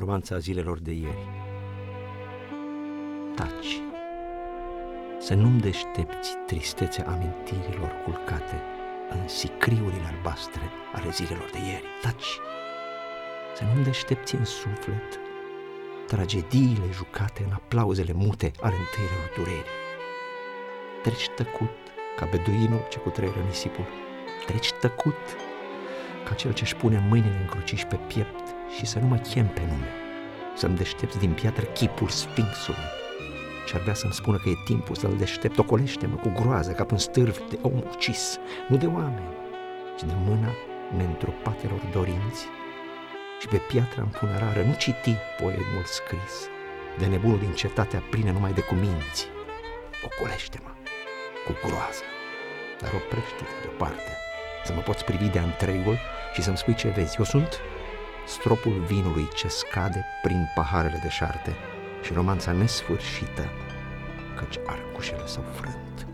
romanța zilelor de ieri. Taci. Să nu-mi deștepți tristețea amintirilor culcate în sicriurile albastre ale zilelor de ieri. Taci. Să nu-mi deștepți în suflet tragediile jucate în aplauzele mute ale întâielor durerii. Treci tăcut ca beduinul ce cutreieră nisipul. Treci tăcut ca cel ce-și pune mâinile în cruciși pe piept și să nu mă chem pe nume, să-mi deștepți din piatră chipul Sfinxului și ar vrea să-mi spună că e timpul să-l deștept, ocolește-mă cu groază ca pe un stârv de om ucis, nu de oameni, ci de mâna neîntropatelor dorinți și pe piatra înfunerară nu citi poemul scris de nebunul din cetatea plină numai de cuminți. Ocolește-mă cu groază, dar oprește-te deoparte, să mă poți privi de întregul și să-mi spui ce vezi. Eu sunt stropul vinului ce scade prin paharele de șarte și romanța nesfârșită, căci arcușele s-au frânt.